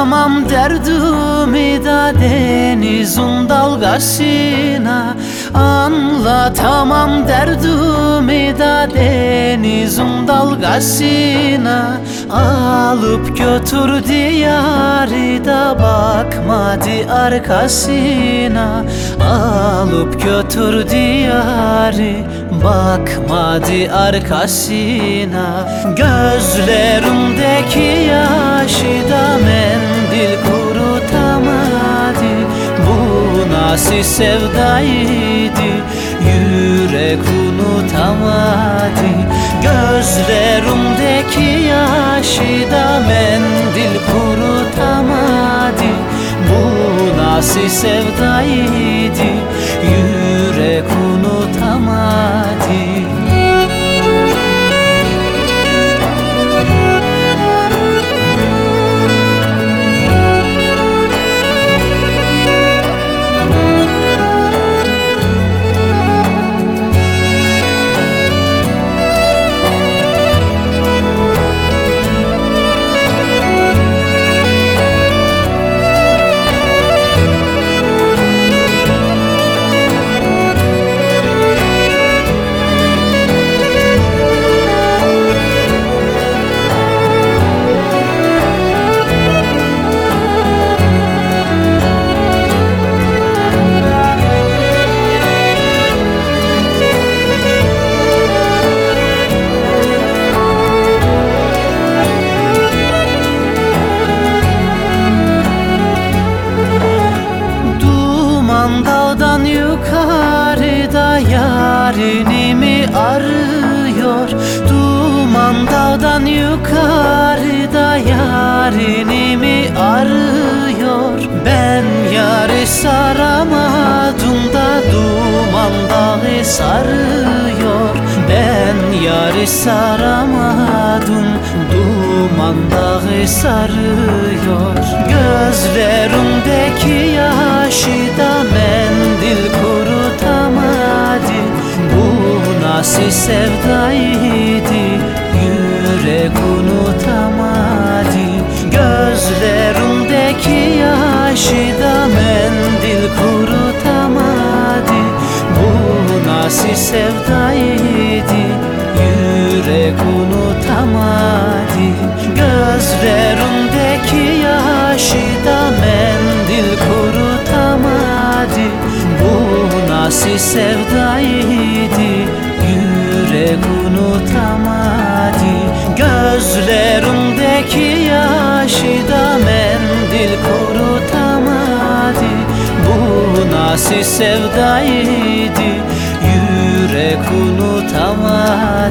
Anlatamam derdimi da denizin dalgasına. Anlatamam derdimi da denizin dalgasına. Alıp götürdü yarı da bakmadı arkasına Alıp götürdü yarı bakmadı arkasına Gözlerimdeki yaşı Bu nasıl sevdaydı yürek unutamadı. Gözlerimdeki yaşı da mendil kurutamadı. Bu nasıl sevdaydı yürek unutamadı mi arıyor Duman dağdan yukarıda yarini mi arıyor? Ben yarı saramadım da duman dağı sarıyor. Ben yarı saramadım duman dağı sarıyor. Gözlerimdeki yaşı da mendil sevdaydı yürek unutamadı. Gözlerimdeki yaşı da mendil kurutamadı. Bu nasıl sevdaydı yürek unutamadı. Gözlerimdeki yaşı da mendil kurutamadı. Bu nasıl sevdaydı yürek unutamadı Gözlerimdeki yaşı da mendil kurutamadı Bu nasıl sevdaydı? Yürek unutamadı